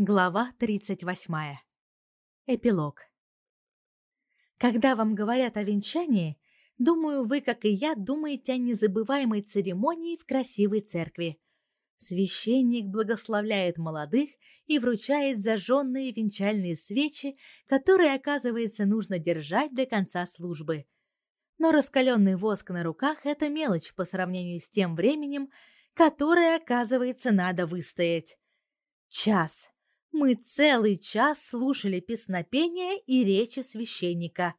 Глава 38. Эпилог. Когда вам говорят о венчании, думаю, вы, как и я, думаете о незабываемой церемонии в красивой церкви. Священник благословляет молодых и вручает зажженные венчальные свечи, которые, оказывается, нужно держать до конца службы. Но раскаленный воск на руках – это мелочь по сравнению с тем временем, которое, оказывается, надо выстоять. Час. Мы целый час слушали песнопения и речи священника.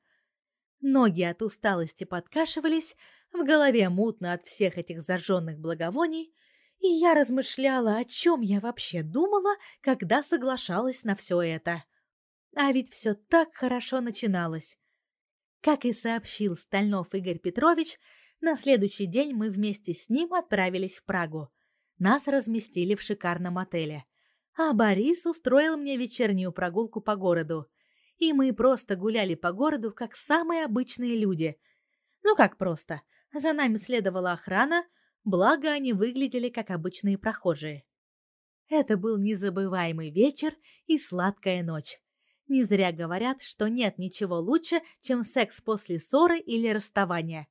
Ноги от усталости подкашивались, в голове мутно от всех этих зажженных благовоний, и я размышляла, о чем я вообще думала, когда соглашалась на все это. А ведь все так хорошо начиналось. Как и сообщил Стальнов Игорь Петрович, на следующий день мы вместе с ним отправились в Прагу. Нас разместили в шикарном отеле а Борис устроил мне вечернюю прогулку по городу. И мы просто гуляли по городу, как самые обычные люди. Ну как просто? За нами следовала охрана, благо они выглядели как обычные прохожие. Это был незабываемый вечер и сладкая ночь. Не зря говорят, что нет ничего лучше, чем секс после ссоры или расставания.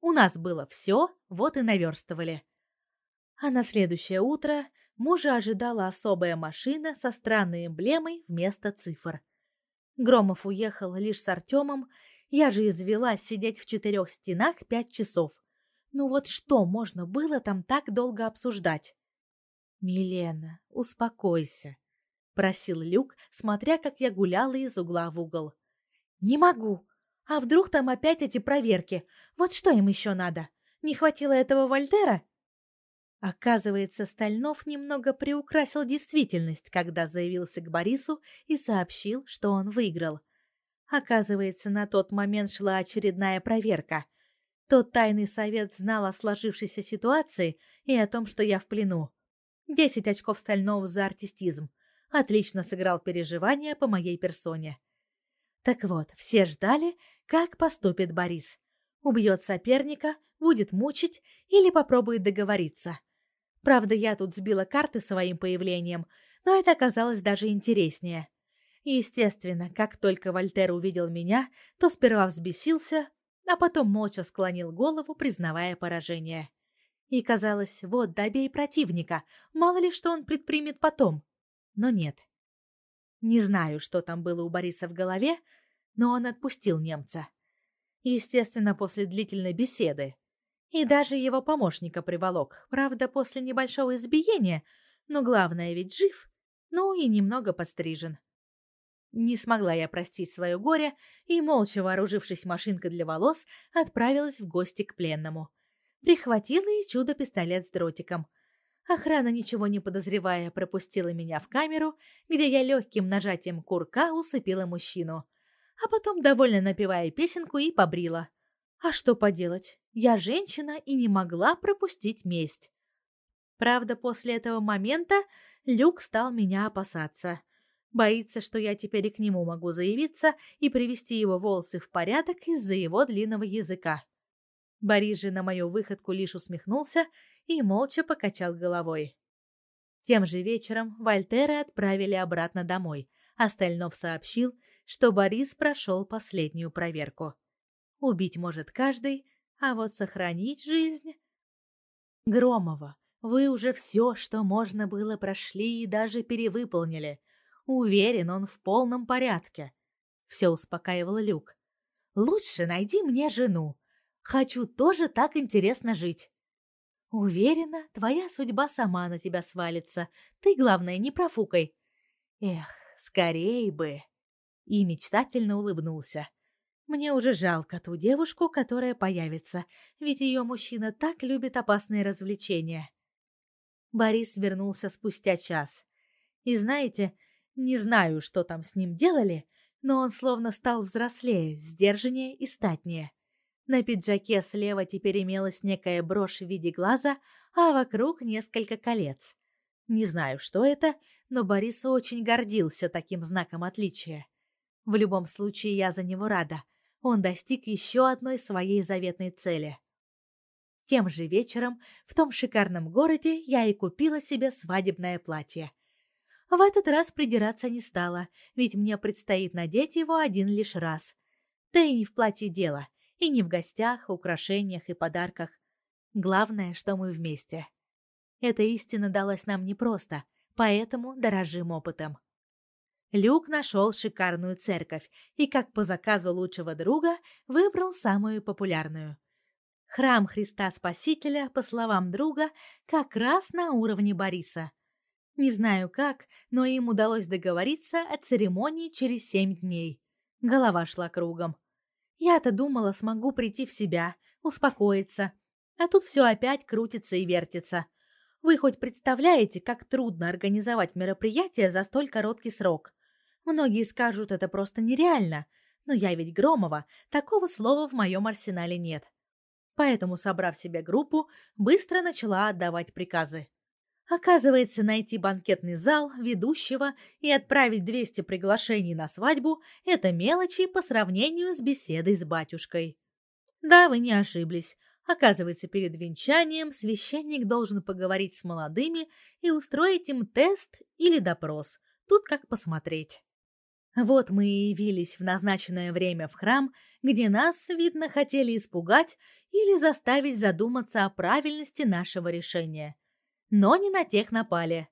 У нас было все, вот и наверстывали. А на следующее утро мужа ожидала особая машина со странной эмблемой вместо цифр. Громов уехал лишь с Артемом, я же извелась сидеть в четырех стенах пять часов. Ну вот что можно было там так долго обсуждать? «Милена, успокойся», — просил Люк, смотря, как я гуляла из угла в угол. «Не могу. А вдруг там опять эти проверки? Вот что им еще надо? Не хватило этого Вольтера?» Оказывается, Стальнов немного приукрасил действительность, когда заявился к Борису и сообщил, что он выиграл. Оказывается, на тот момент шла очередная проверка. Тот тайный совет знал о сложившейся ситуации и о том, что я в плену. Десять очков Стальнову за артистизм. Отлично сыграл переживания по моей персоне. Так вот, все ждали, как поступит Борис. Убьет соперника, будет мучить или попробует договориться. Правда, я тут сбила карты своим появлением, но это оказалось даже интереснее. Естественно, как только Вольтер увидел меня, то сперва взбесился, а потом молча склонил голову, признавая поражение. И казалось, вот добей противника, мало ли что он предпримет потом. Но нет. Не знаю, что там было у Бориса в голове, но он отпустил немца. Естественно, после длительной беседы. И даже его помощника приволок, правда, после небольшого избиения, но главное ведь жив, ну и немного пострижен. Не смогла я простить свое горе и, молча вооружившись машинкой для волос, отправилась в гости к пленному. Прихватила и чудо-пистолет с дротиком. Охрана, ничего не подозревая, пропустила меня в камеру, где я легким нажатием курка усыпила мужчину, а потом, довольно напевая песенку, и побрила. А что поделать? Я женщина и не могла пропустить месть. Правда, после этого момента Люк стал меня опасаться. Боится, что я теперь и к нему могу заявиться и привести его волосы в порядок из-за его длинного языка. Борис же на мою выходку лишь усмехнулся и молча покачал головой. Тем же вечером Вольтера отправили обратно домой, а Стальнов сообщил, что Борис прошел последнюю проверку. Убить может каждый, а вот сохранить жизнь... Громова, вы уже все, что можно было, прошли и даже перевыполнили. Уверен, он в полном порядке. Все успокаивал Люк. Лучше найди мне жену. Хочу тоже так интересно жить. Уверена, твоя судьба сама на тебя свалится. Ты, главное, не профукай. Эх, скорей бы. И мечтательно улыбнулся. Мне уже жалко ту девушку, которая появится, ведь ее мужчина так любит опасные развлечения. Борис вернулся спустя час. И знаете, не знаю, что там с ним делали, но он словно стал взрослее, сдержаннее и статнее. На пиджаке слева теперь имелась некая брошь в виде глаза, а вокруг несколько колец. Не знаю, что это, но Борис очень гордился таким знаком отличия. В любом случае, я за него рада — он достиг еще одной своей заветной цели. Тем же вечером в том шикарном городе я и купила себе свадебное платье. В этот раз придираться не стала, ведь мне предстоит надеть его один лишь раз. Да и не в платье дело, и не в гостях, украшениях и подарках. Главное, что мы вместе. Эта истина далась нам непросто, поэтому дорожим опытом. Люк нашел шикарную церковь и, как по заказу лучшего друга, выбрал самую популярную. Храм Христа Спасителя, по словам друга, как раз на уровне Бориса. Не знаю как, но им удалось договориться о церемонии через семь дней. Голова шла кругом. Я-то думала, смогу прийти в себя, успокоиться. А тут все опять крутится и вертится. Вы хоть представляете, как трудно организовать мероприятие за столь короткий срок? Многие скажут, это просто нереально, но я ведь Громова, такого слова в моем арсенале нет. Поэтому, собрав себе группу, быстро начала отдавать приказы. Оказывается, найти банкетный зал, ведущего и отправить 200 приглашений на свадьбу – это мелочи по сравнению с беседой с батюшкой. Да, вы не ошиблись. Оказывается, перед венчанием священник должен поговорить с молодыми и устроить им тест или допрос. Тут как посмотреть. Вот мы и явились в назначенное время в храм, где нас, видно, хотели испугать или заставить задуматься о правильности нашего решения. Но не на тех напали.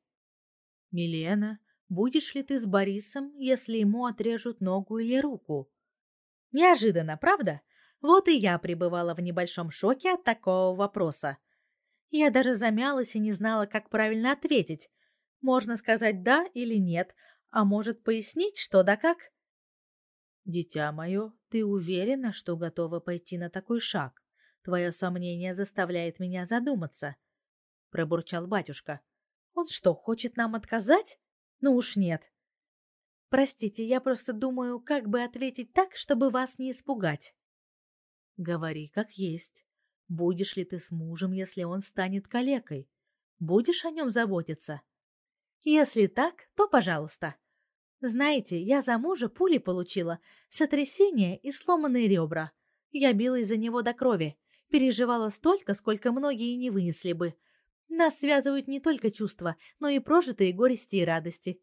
«Милена, будешь ли ты с Борисом, если ему отрежут ногу или руку?» Неожиданно, правда? Вот и я пребывала в небольшом шоке от такого вопроса. Я даже замялась и не знала, как правильно ответить. Можно сказать «да» или «нет», а может, пояснить, что да как? Дитя мое, ты уверена, что готова пойти на такой шаг? Твое сомнение заставляет меня задуматься, пробурчал батюшка. Он что, хочет нам отказать? Ну уж нет. Простите, я просто думаю, как бы ответить так, чтобы вас не испугать. Говори как есть. Будешь ли ты с мужем, если он станет калекой? Будешь о нем заботиться? Если так, то пожалуйста. Знаете, я за мужа пули получила, сотрясение и сломанные ребра. Я била из-за него до крови, переживала столько, сколько многие не вынесли бы. Нас связывают не только чувства, но и прожитые горести и радости.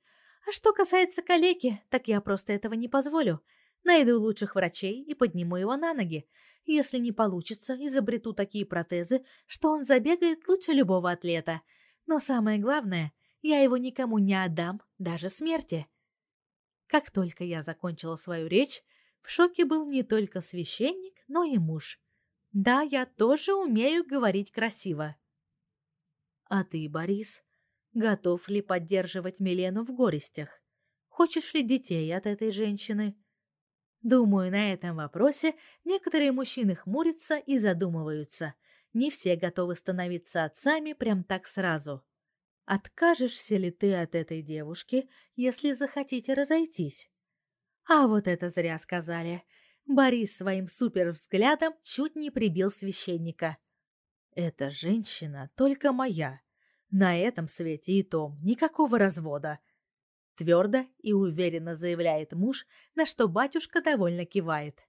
А что касается калеки, так я просто этого не позволю. Найду лучших врачей и подниму его на ноги. Если не получится, изобрету такие протезы, что он забегает лучше любого атлета. Но самое главное, я его никому не отдам, даже смерти. Как только я закончила свою речь, в шоке был не только священник, но и муж. Да, я тоже умею говорить красиво. А ты, Борис, готов ли поддерживать Милену в горестях? Хочешь ли детей от этой женщины? Думаю, на этом вопросе некоторые мужчины хмурятся и задумываются. Не все готовы становиться отцами прям так сразу. Откажешься ли ты от этой девушки, если захотите разойтись? А вот это зря сказали. Борис своим супервзглядом чуть не прибил священника. Эта женщина только моя. На этом свете и том никакого развода. Твердо и уверенно заявляет муж, на что батюшка довольно кивает.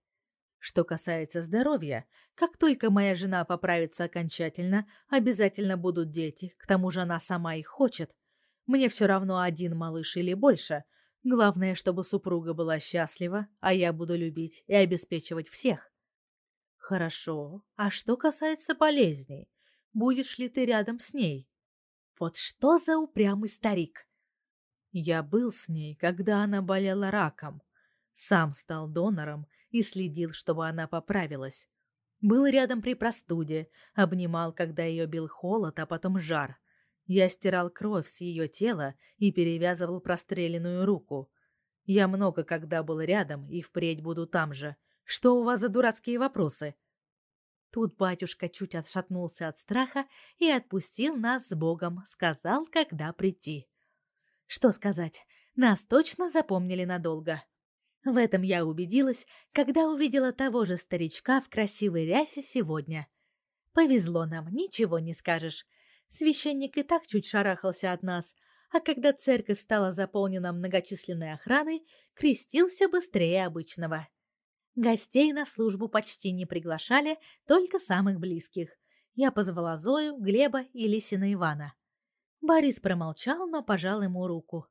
Что касается здоровья, как только моя жена поправится окончательно, обязательно будут дети, к тому же она сама их хочет. Мне все равно один малыш или больше. Главное, чтобы супруга была счастлива, а я буду любить и обеспечивать всех. Хорошо. А что касается болезней? Будешь ли ты рядом с ней? Вот что за упрямый старик? Я был с ней, когда она болела раком. Сам стал донором и следил, чтобы она поправилась. Был рядом при простуде, обнимал, когда ее бил холод, а потом жар. Я стирал кровь с ее тела и перевязывал простреленную руку. Я много когда был рядом и впредь буду там же. Что у вас за дурацкие вопросы? Тут батюшка чуть отшатнулся от страха и отпустил нас с Богом, сказал, когда прийти. Что сказать, нас точно запомнили надолго. В этом я убедилась, когда увидела того же старичка в красивой рясе сегодня. Повезло нам, ничего не скажешь. Священник и так чуть шарахался от нас, а когда церковь стала заполнена многочисленной охраной, крестился быстрее обычного. Гостей на службу почти не приглашали, только самых близких. Я позвала Зою, Глеба и Лисина Ивана. Борис промолчал, но пожал ему руку.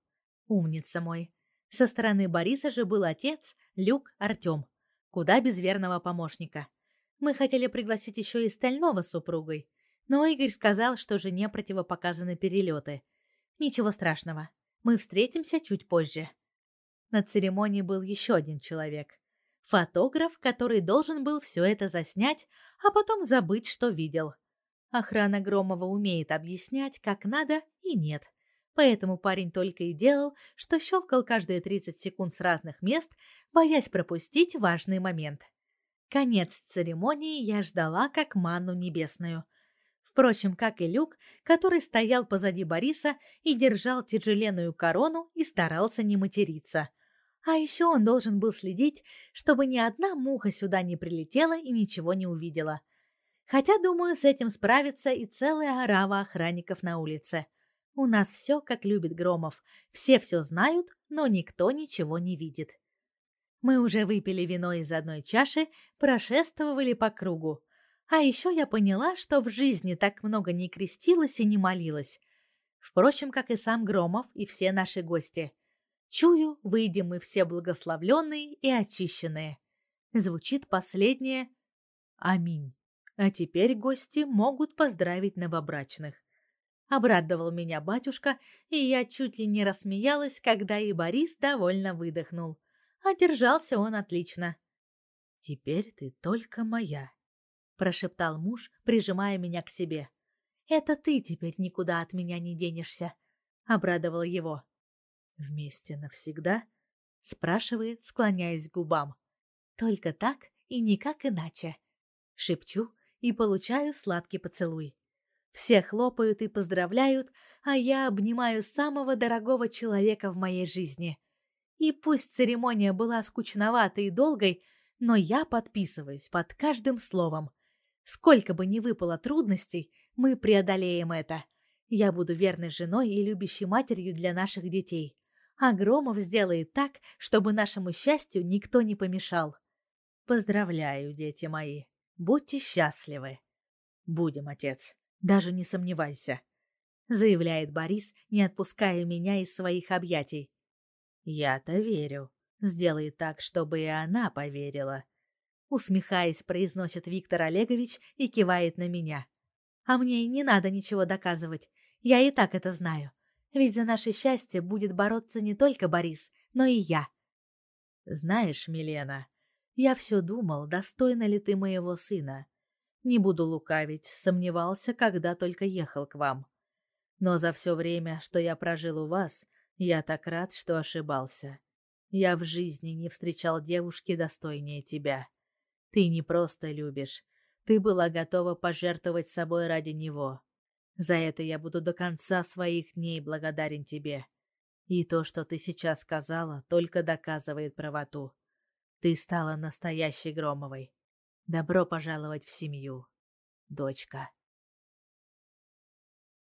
Умница мой. Со стороны Бориса же был отец, Люк, Артем. Куда без верного помощника. Мы хотели пригласить еще и стального супругой, но Игорь сказал, что жене противопоказаны перелеты. Ничего страшного, мы встретимся чуть позже. На церемонии был еще один человек. Фотограф, который должен был все это заснять, а потом забыть, что видел. Охрана Громова умеет объяснять, как надо и нет. Поэтому парень только и делал, что щелкал каждые 30 секунд с разных мест, боясь пропустить важный момент. Конец церемонии я ждала как манну небесную. Впрочем, как и Люк, который стоял позади Бориса и держал тяжеленную корону и старался не материться. А еще он должен был следить, чтобы ни одна муха сюда не прилетела и ничего не увидела. Хотя, думаю, с этим справится и целая орава охранников на улице. У нас все, как любит Громов. Все все знают, но никто ничего не видит. Мы уже выпили вино из одной чаши, прошествовали по кругу. А еще я поняла, что в жизни так много не крестилась и не молилась. Впрочем, как и сам Громов и все наши гости. Чую, выйдем мы все благословленные и очищенные. Звучит последнее «Аминь». А теперь гости могут поздравить новобрачных. Обрадовал меня батюшка, и я чуть ли не рассмеялась, когда и Борис довольно выдохнул. А держался он отлично. «Теперь ты только моя», — прошептал муж, прижимая меня к себе. «Это ты теперь никуда от меня не денешься», — обрадовал его. «Вместе навсегда?» — спрашивает, склоняясь к губам. «Только так и никак иначе», — шепчу и получаю сладкий поцелуй. Все хлопают и поздравляют, а я обнимаю самого дорогого человека в моей жизни — и пусть церемония была скучноватой и долгой, но я подписываюсь под каждым словом. Сколько бы ни выпало трудностей, мы преодолеем это. Я буду верной женой и любящей матерью для наших детей. А Громов сделает так, чтобы нашему счастью никто не помешал. Поздравляю, дети мои. Будьте счастливы. Будем, отец. Даже не сомневайся, заявляет Борис, не отпуская меня из своих объятий. Я-то верю. Сделай так, чтобы и она поверила. Усмехаясь, произносит Виктор Олегович и кивает на меня. А мне и не надо ничего доказывать. Я и так это знаю. Ведь за наше счастье будет бороться не только Борис, но и я. Знаешь, Милена, я все думал, достойна ли ты моего сына. Не буду лукавить, сомневался, когда только ехал к вам. Но за все время, что я прожил у вас, я так рад, что ошибался. Я в жизни не встречал девушки достойнее тебя. Ты не просто любишь, ты была готова пожертвовать собой ради него. За это я буду до конца своих дней благодарен тебе. И то, что ты сейчас сказала, только доказывает правоту. Ты стала настоящей Громовой. Добро пожаловать в семью, дочка.